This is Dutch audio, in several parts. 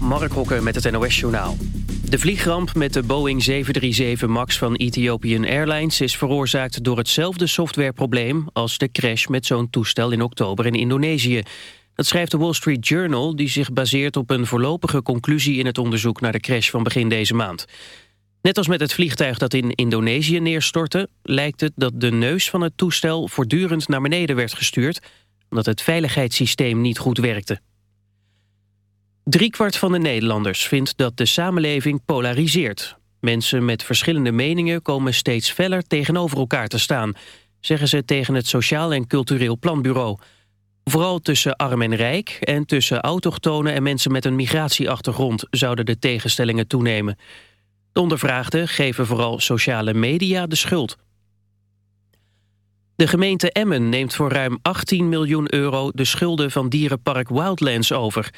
Mark Hokker met het NOS-journaal. De vliegramp met de Boeing 737 MAX van Ethiopian Airlines... is veroorzaakt door hetzelfde softwareprobleem... als de crash met zo'n toestel in oktober in Indonesië. Dat schrijft de Wall Street Journal... die zich baseert op een voorlopige conclusie in het onderzoek... naar de crash van begin deze maand. Net als met het vliegtuig dat in Indonesië neerstortte... lijkt het dat de neus van het toestel voortdurend naar beneden werd gestuurd... omdat het veiligheidssysteem niet goed werkte. Driekwart van de Nederlanders vindt dat de samenleving polariseert. Mensen met verschillende meningen komen steeds feller tegenover elkaar te staan... zeggen ze tegen het Sociaal en Cultureel Planbureau. Vooral tussen arm en rijk en tussen autochtonen en mensen met een migratieachtergrond... zouden de tegenstellingen toenemen. De ondervraagden geven vooral sociale media de schuld. De gemeente Emmen neemt voor ruim 18 miljoen euro de schulden van dierenpark Wildlands over...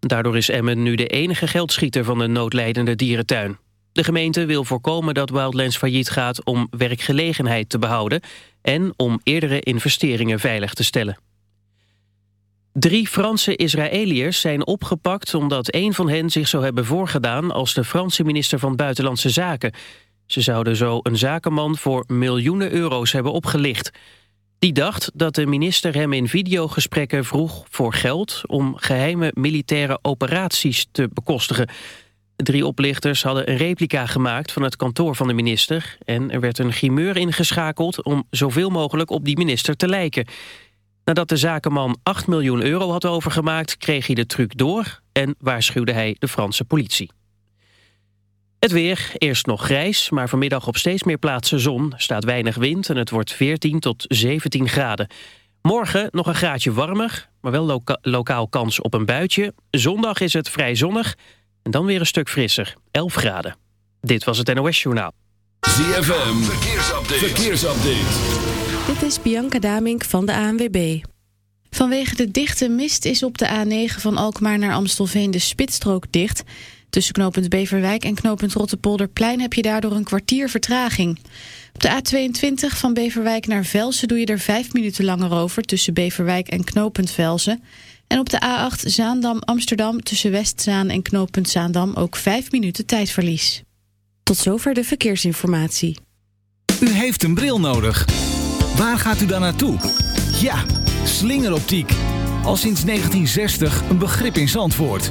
Daardoor is Emmen nu de enige geldschieter van de noodlijdende dierentuin. De gemeente wil voorkomen dat Wildlands failliet gaat om werkgelegenheid te behouden en om eerdere investeringen veilig te stellen. Drie Franse Israëliërs zijn opgepakt omdat een van hen zich zou hebben voorgedaan als de Franse minister van Buitenlandse Zaken. Ze zouden zo een zakenman voor miljoenen euro's hebben opgelicht. Die dacht dat de minister hem in videogesprekken vroeg voor geld... om geheime militaire operaties te bekostigen. drie oplichters hadden een replica gemaakt van het kantoor van de minister... en er werd een grimeur ingeschakeld om zoveel mogelijk op die minister te lijken. Nadat de zakenman 8 miljoen euro had overgemaakt... kreeg hij de truc door en waarschuwde hij de Franse politie. Het weer, eerst nog grijs, maar vanmiddag op steeds meer plaatsen zon. staat weinig wind en het wordt 14 tot 17 graden. Morgen nog een graadje warmer, maar wel lokaal kans op een buitje. Zondag is het vrij zonnig en dan weer een stuk frisser, 11 graden. Dit was het NOS Journaal. ZFM, verkeersupdate. verkeersupdate. Dit is Bianca Damink van de ANWB. Vanwege de dichte mist is op de A9 van Alkmaar naar Amstelveen de spitsstrook dicht... Tussen knooppunt Beverwijk en knooppunt Rottepolderplein heb je daardoor een kwartier vertraging. Op de A22 van Beverwijk naar Velsen doe je er vijf minuten langer over tussen Beverwijk en knooppunt Velsen. En op de A8 Zaandam-Amsterdam tussen Westzaan en knooppunt Zaandam ook vijf minuten tijdverlies. Tot zover de verkeersinformatie. U heeft een bril nodig. Waar gaat u dan naartoe? Ja, slingeroptiek. Al sinds 1960 een begrip in Zandvoort.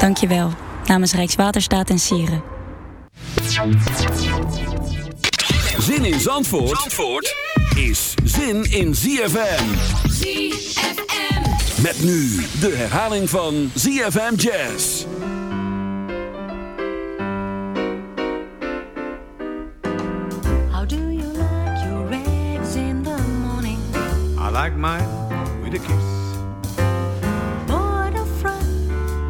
Dank je wel. Namens Rijkswaterstaat en Sieren. Zin in Zandvoort, Zandvoort is zin in ZFM. ZFM. Met nu de herhaling van ZFM Jazz. How do you like your eggs in the morning? I like mine with a kiss.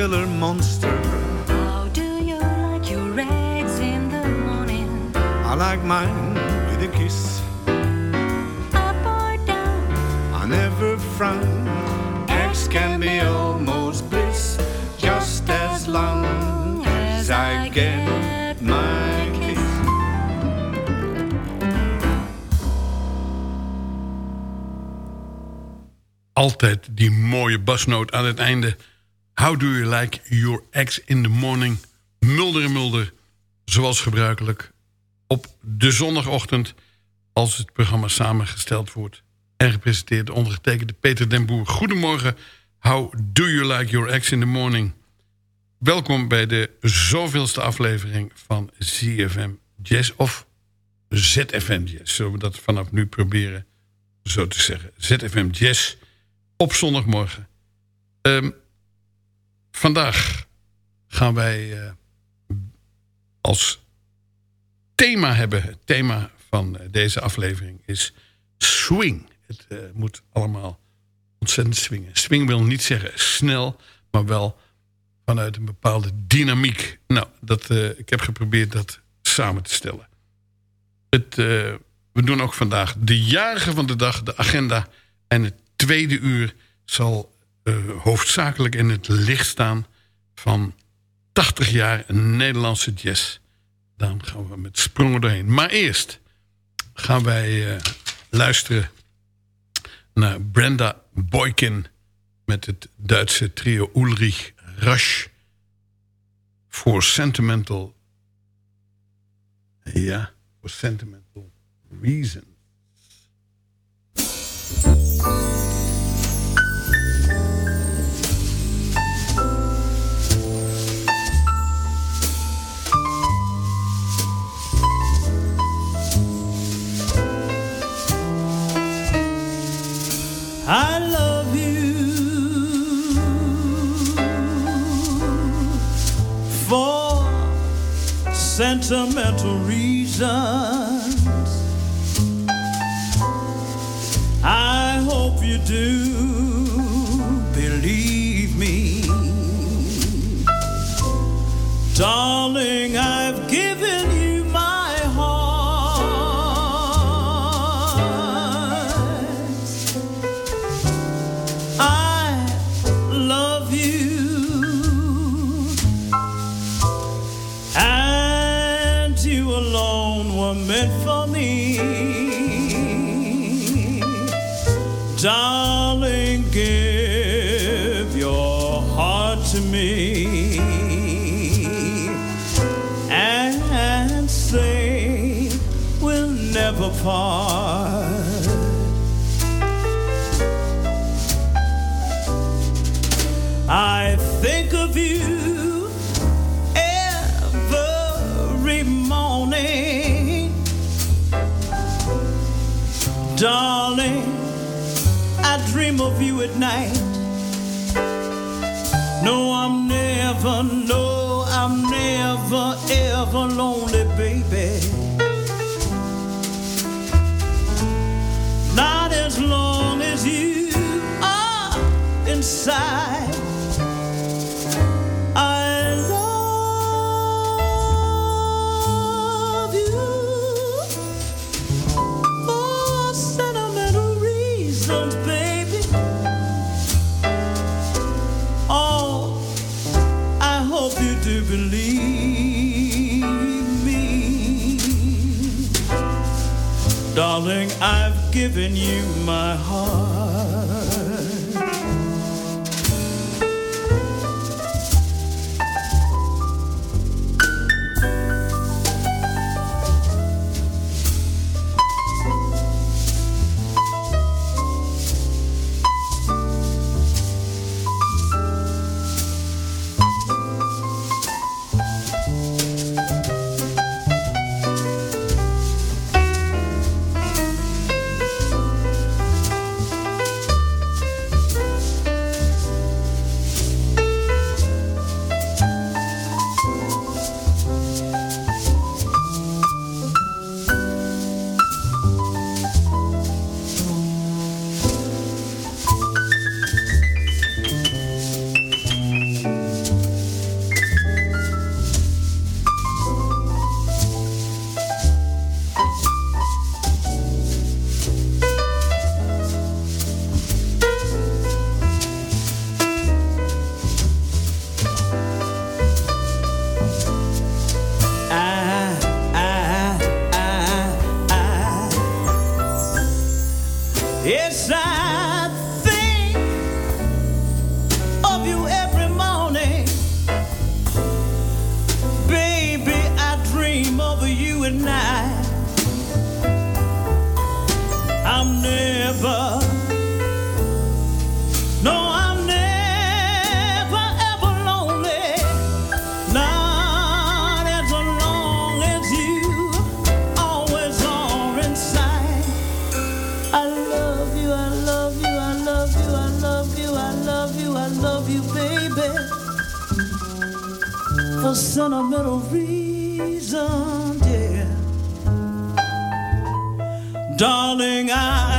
regular monster. How do you like your eggs in the morning? I like mine with a kiss. Up or down? I never frown. Eggs can be almost bliss, just as long as I get my kiss. Altijd die mooie basnoot aan het einde. How do you like your eggs in the morning? Mulder en mulder, zoals gebruikelijk. Op de zondagochtend als het programma samengesteld wordt en gepresenteerd ondergetekende Peter den Boer. Goedemorgen, how do you like your ex in the morning? Welkom bij de zoveelste aflevering van ZFM Jazz of ZFM Jazz. Zullen we dat vanaf nu proberen zo te zeggen. ZFM Jazz op zondagmorgen. Ehm, vandaag gaan wij eh, als thema hebben. Het thema van eh, deze aflevering is swing. Het eh, moet allemaal ontzettend swingen. Swing wil niet zeggen snel, maar wel vanuit een bepaalde dynamiek. Nou, dat, ik heb geprobeerd dat samen te stellen. Het, we doen ook vandaag de jarige van de dag, de agenda. En het tweede uur zal hoofdzakelijk in het licht staan van 80 jaar Nederlandse jazz. Dan gaan we met sprongen doorheen. Maar eerst gaan wij uh, luisteren naar Brenda Boykin... met het Duitse trio Ulrich Rasch... voor Sentimental... Ja, voor Sentimental Reasons. Sentimental reasons. I hope you do believe me, darling. I've never. I think of you every morning, darling. I dream of you at night. No, I'm never, no, I'm never, ever lonely, I love you for sentimental reasons, baby. Oh, I hope you do believe me, darling. I've given you my heart. tonight. I'm never. sentimental reason. Darling, I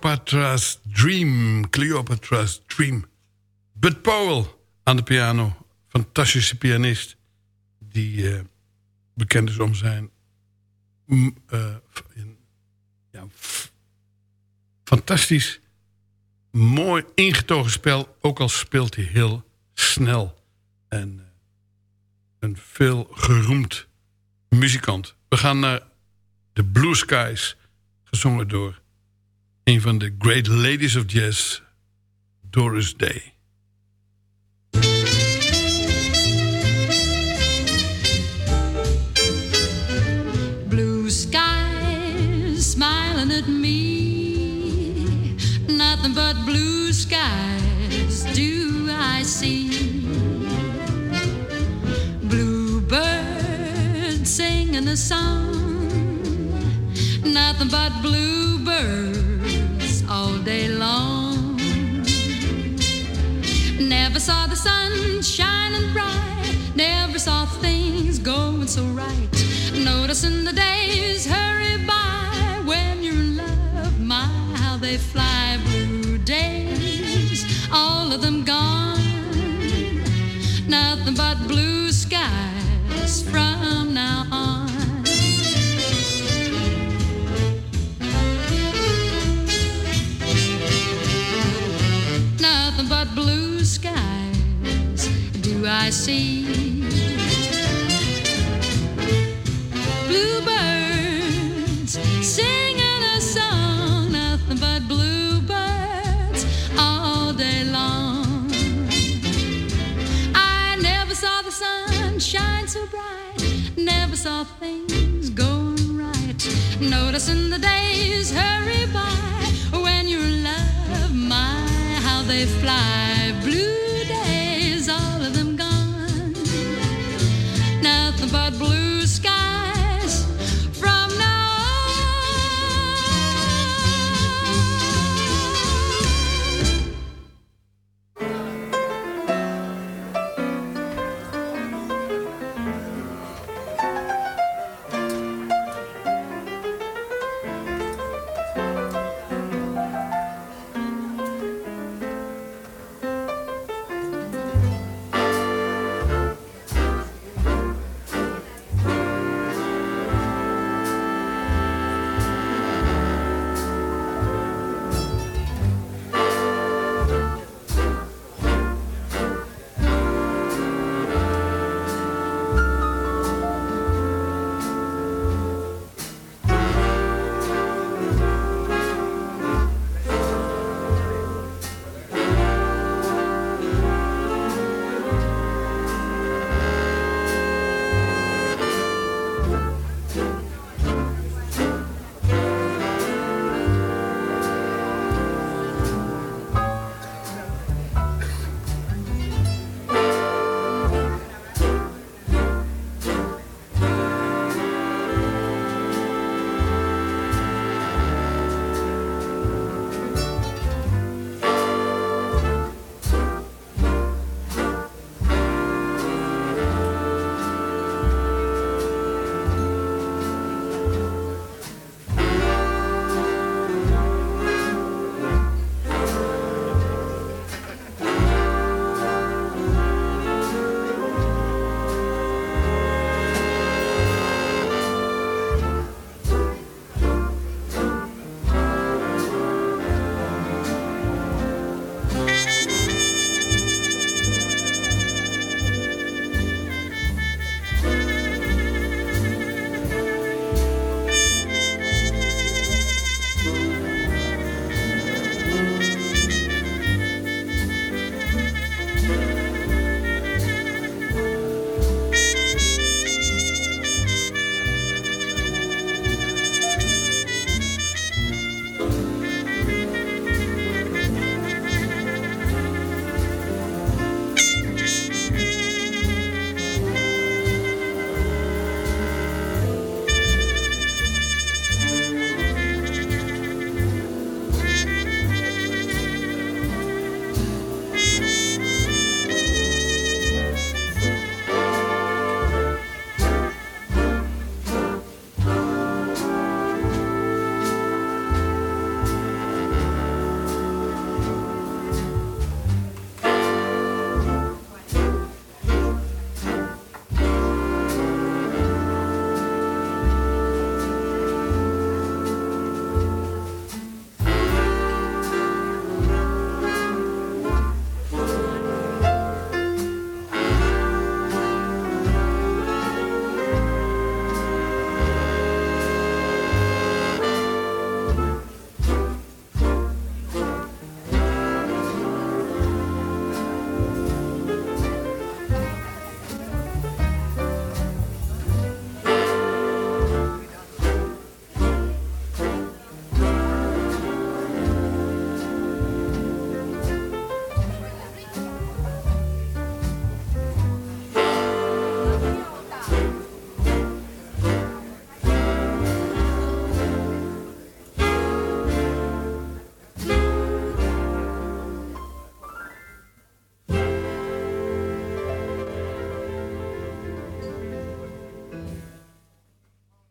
Cleopatra's Dream. Cleopatra's Dream. Bud Powell aan de piano. Fantastische pianist. Die uh, bekend is om zijn... Mm, uh, ja, fantastisch mooi ingetogen spel. Ook al speelt hij heel snel. En uh, een veel geroemd muzikant. We gaan naar The Blue Skies. Gezongen door een van de great ladies of jazz, Doris Day. Blue skies smiling at me. Nothing but blue skies do I see. Blue birds singing a song. Nothing but bluebirds all day long. Never saw the sun shining bright. Never saw things going so right. Noticing the days hurry by when you're in love. My, how they fly. Blue days, all of them gone. Nothing but blue skies from now on. But blue skies do I see. Bluebirds singing a song, nothing but bluebirds all day long. I never saw the sun shine so bright, never saw things going right. Noticing the days hurry they fly. Blue days, all of them gone. Nothing but blue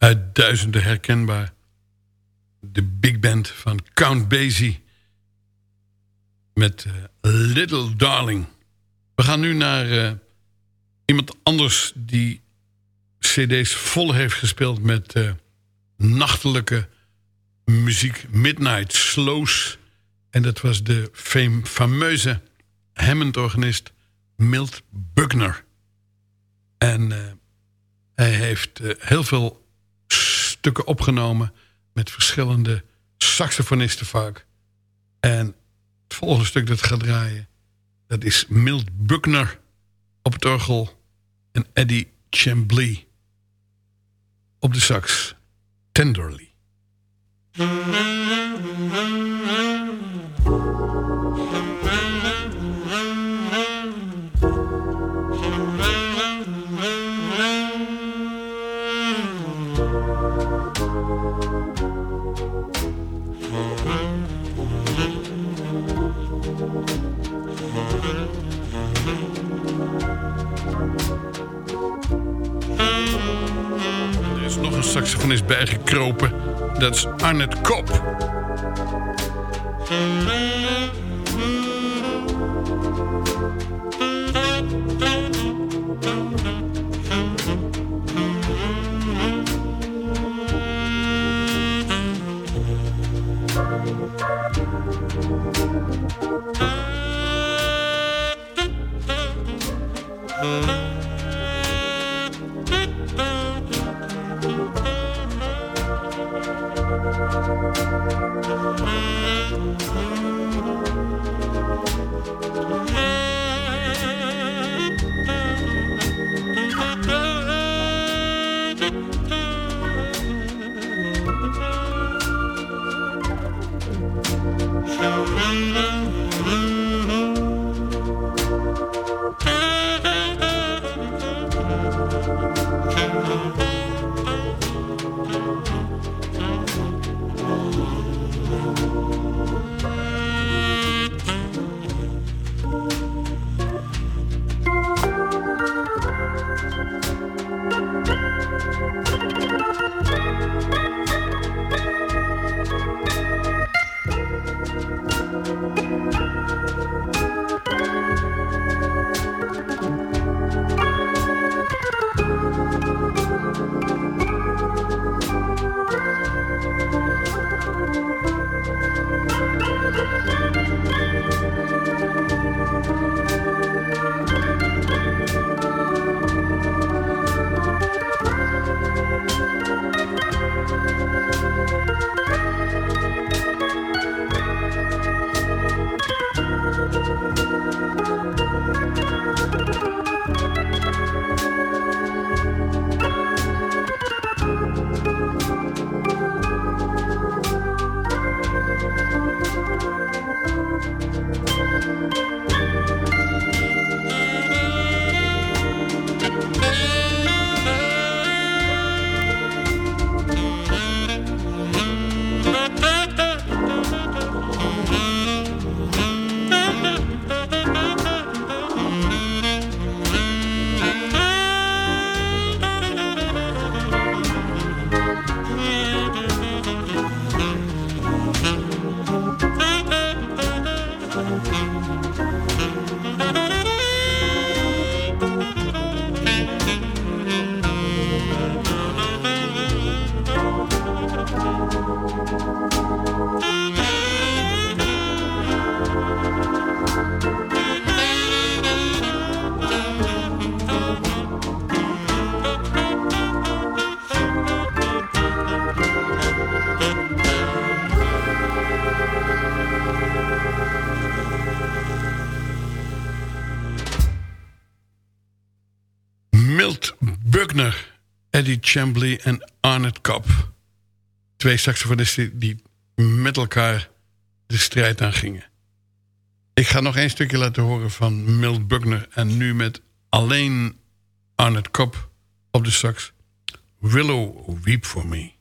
uit duizenden herkenbaar. De big band van Count Basie met uh, Little Darling. We gaan nu naar uh, iemand anders die cd's vol heeft gespeeld met uh, nachtelijke muziek. Midnight Slows. En dat was de fame, fameuze Hammond-organist Milt Buckner. En hij heeft heel veel stukken opgenomen met verschillende saxofonisten vaak. En het volgende stuk dat gaat draaien... dat is Milt Buckner op het orgel en Eddie Chambly op de sax. Tenderly. Saxofonist bijgekropen. Dat is Arnett Kop. Eddie Chambly en Arnett Kopp. Twee saxofonisten die met elkaar de strijd aangingen. Ik ga nog één stukje laten horen van Milt Buckner... en nu met alleen Arnett Kopp op de sax. Willow Weep For Me.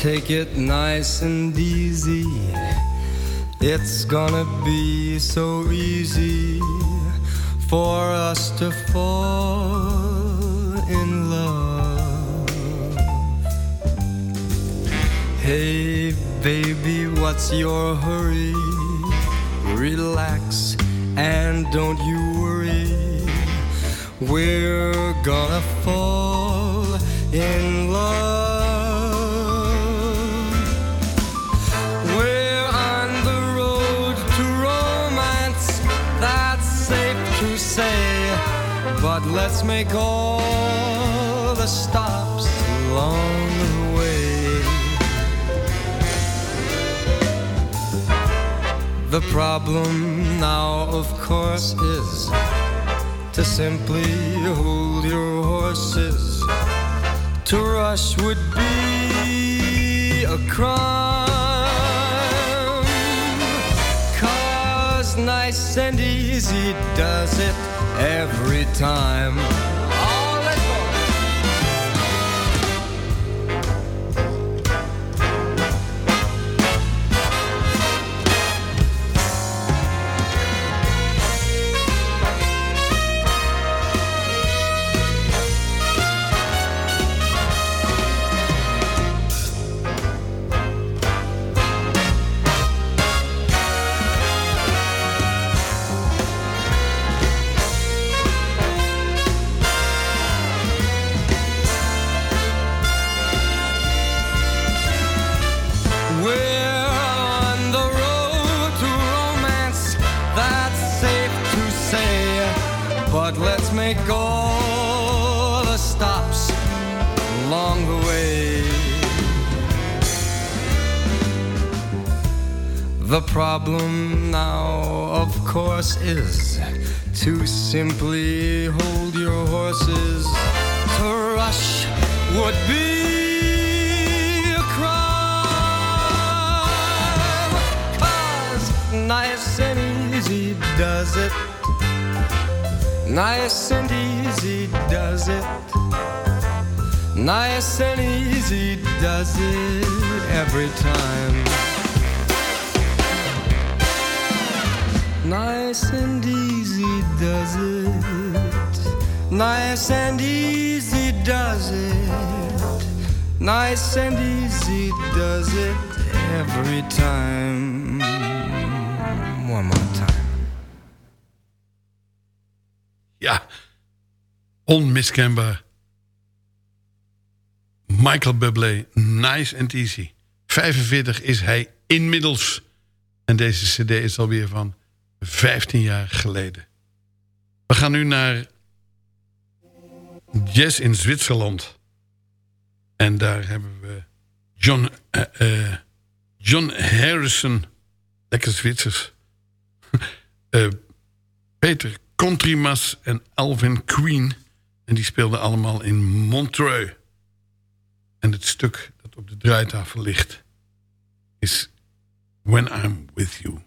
Take it nice and easy. It's gonna be so easy for us to fall in love. Hey, baby, what's your hurry? Relax and don't you worry. We're gonna fall in let's make all the stops along the way. The problem now, of course, is to simply hold your horses. To rush would be a crime. Cause nice and easy does it every time. Simply hold your horses. To rush would be a nice and easy does it. Nice and easy does it. Nice and easy does it every time. Nice and easy does it. Nice and easy does it. Nice and easy does it every time. One more time. Ja, onmiskenbaar. Michael Bublé, Nice and Easy. 45 is hij inmiddels. En deze cd is alweer van 15 jaar geleden. We gaan nu naar Jazz in Zwitserland. En daar hebben we John, eh, eh, John Harrison. Lekker Zwitsers. Eh, Peter Contrimas en Alvin Queen. En die speelden allemaal in Montreux. En het stuk dat op de draaitafel ligt... is When I'm With You.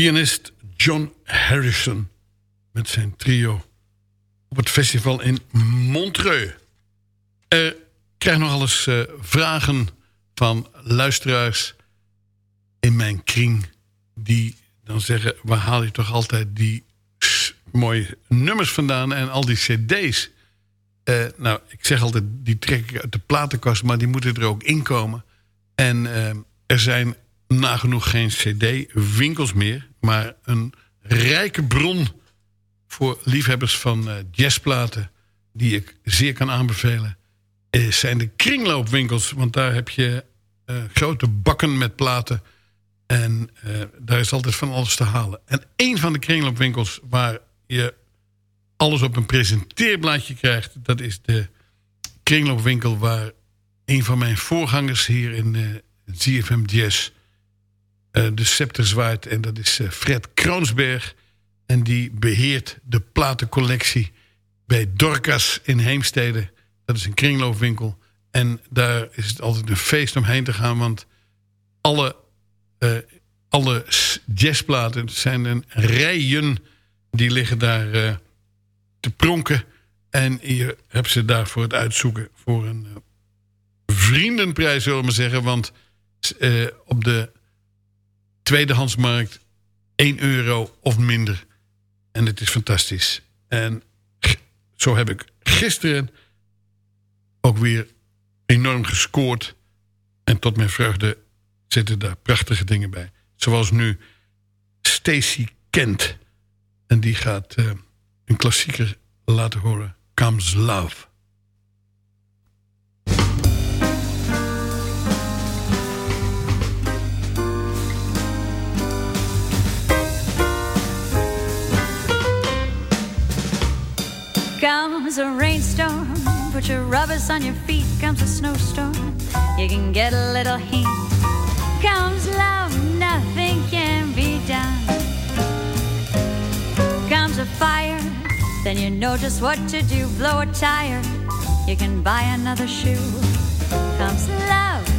Pianist John Harrison met zijn trio op het festival in Montreux. Ik krijg nog eens uh, vragen van luisteraars in mijn kring... die dan zeggen, waar haal je toch altijd die mooie nummers vandaan... en al die cd's? Uh, nou, ik zeg altijd, die trek ik uit de platenkast... maar die moeten er ook inkomen. En uh, er zijn nagenoeg geen cd-winkels meer... maar een rijke bron voor liefhebbers van uh, jazzplaten... die ik zeer kan aanbevelen... zijn de kringloopwinkels. Want daar heb je grote bakken met platen... En daar is altijd van alles te halen. En een van de kringloopwinkels waar je alles op een presenteerblaadje krijgt... dat is de kringloopwinkel waar een van mijn voorgangers hier in uh, ZFM Jazz... Uh, de scepter zwaait en dat is uh, Fred Kroonsberg. En die beheert de platencollectie bij Dorcas in Heemstede. Dat is een kringloopwinkel. En daar is het altijd een feest om heen te gaan... want alle, alle jazzplaten zijn een rijen... die liggen daar te pronken. En je hebt ze daarvoor het uitzoeken voor een uh, vriendenprijs, zullen we maar zeggen. Want uh, op de tweedehandsmarkt 1 euro of minder. En het is fantastisch. En zo heb ik gisteren ook weer enorm gescoord. En tot mijn vreugde zitten daar prachtige dingen bij. Zoals nu Stacy Kent. En die gaat... Uh, een klassieker laten horen. Comes Love. Comes a rainstorm, put your rubbers on your feet. Comes a snowstorm, you can get a little heat. Comes love, nothing can be done. Comes a fire then you know just what to do. Blow a tire, you can buy another shoe. Comes love,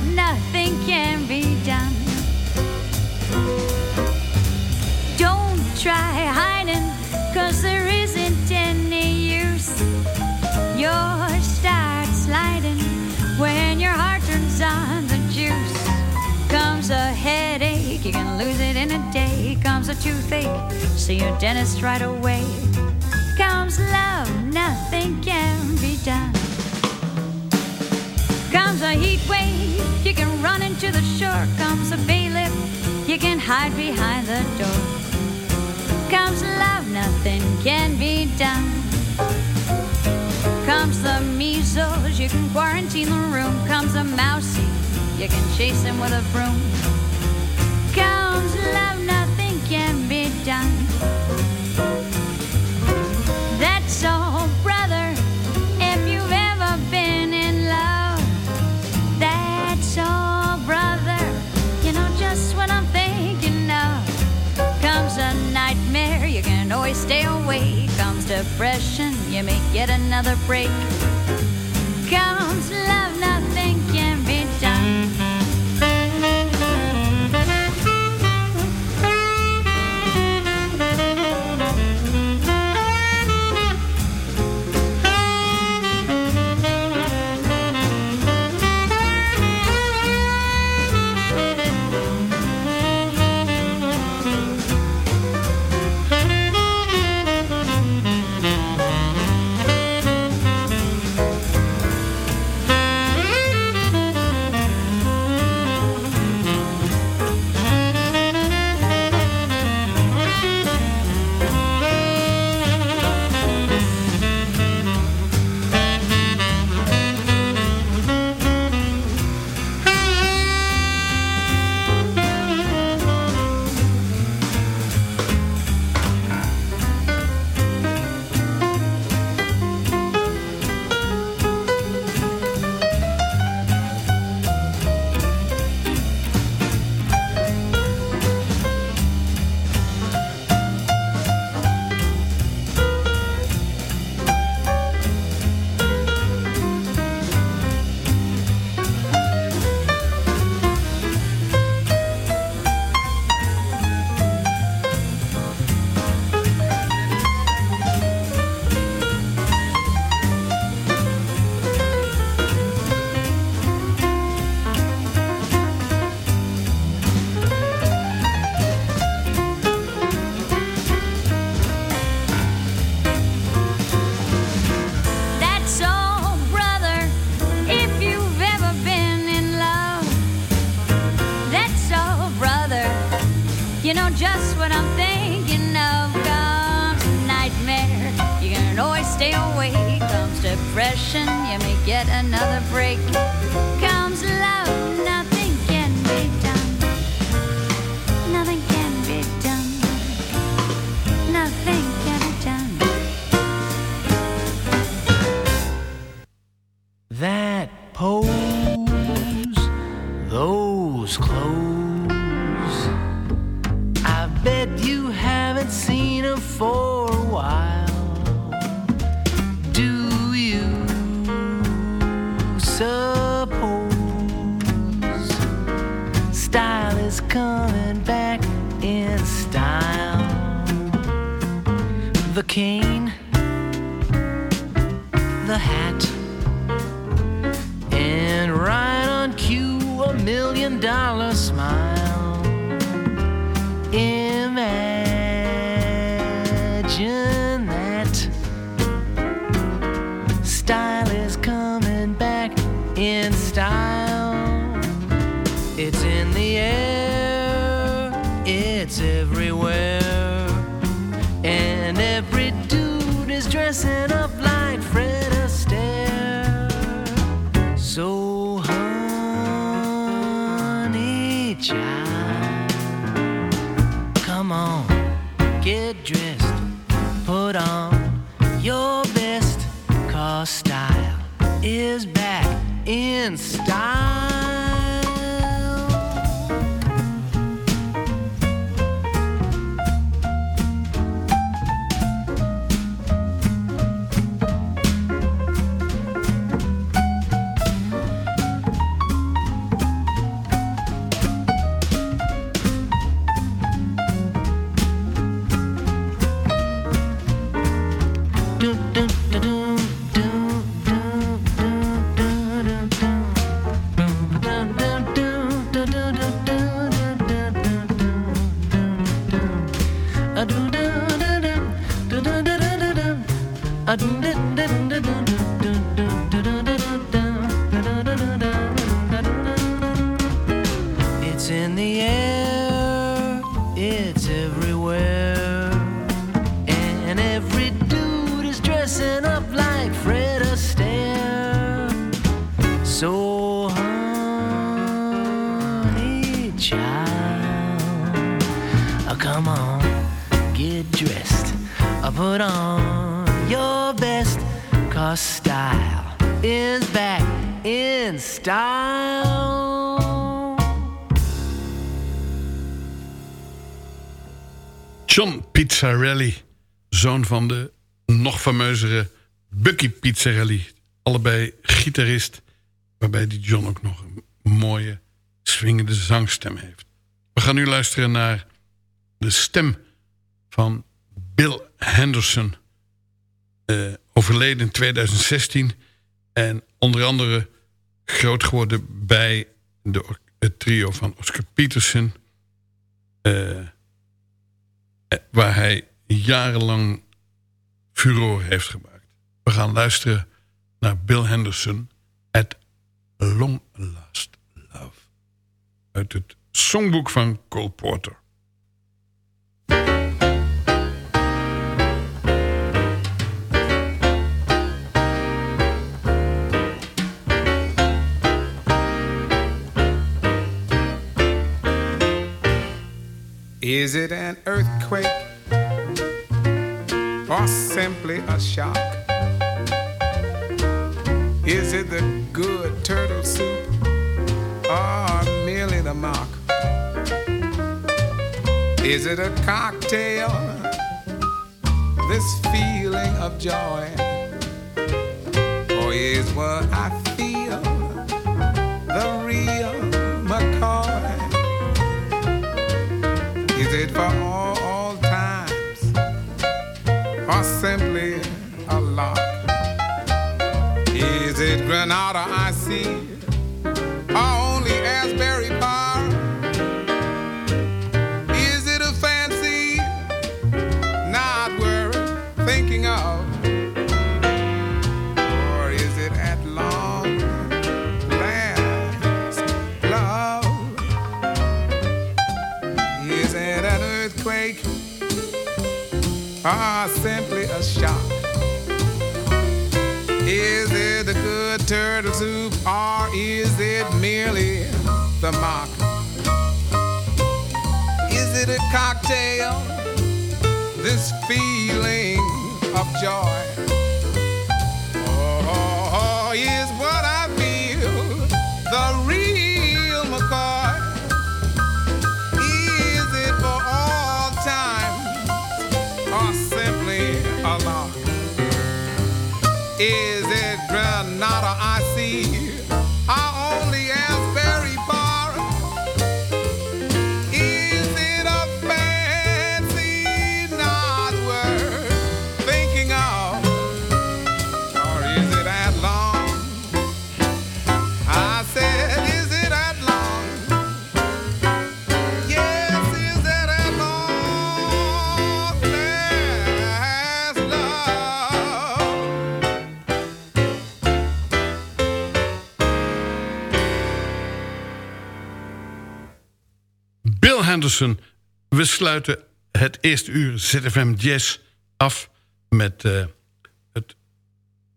in a day. Comes a toothache, see your dentist right away comes love, nothing can be done. Comes a heat wave, you can run into the shore. Comes a bailiff, you can hide behind the door. Comes love, nothing can be done. Comes the measles, you can quarantine the room. Comes a mousey, you can chase him with a broom. Love, nothing can be done. That's all, brother, if you've ever been in love. That's all, brother, you know just what I'm thinking of. Comes a nightmare, you can always stay awake. Comes depression, you may get another break. Is coming back in style? The cane, the hat and right on cue, a million dollar put best, style is back in style. John Pizzarelli, zoon van de nog fameuzere Bucky Pizzarelli. Allebei gitarist, waarbij die John ook nog een mooie swingende zangstem heeft. We gaan nu luisteren naar de stem van Bill Henderson. eh, overleden in 2016 en onder andere groot geworden bij de, het trio van Oscar Peterson... eh, eh, waar hij jarenlang furore heeft gemaakt. We gaan luisteren naar Bill Henderson at Long Last Love. Uit het songboek van Cole Porter. Is it an earthquake or simply a shock? Is it the good turtle soup or merely the mock? Is it a cocktail? This feeling of joy? Or is what I feel the real It for all, all times or simply a lark? Is it Granada I see are simply a shock. Is it a good turtle soup or is it merely the mock? Is it a cocktail? This feeling of joy. We sluiten het eerste uur ZFM Jazz af met eh, het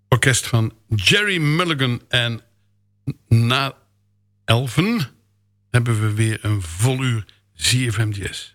orkest van Jerry Mulligan. En na elfen hebben we weer een vol uur ZFM Jazz.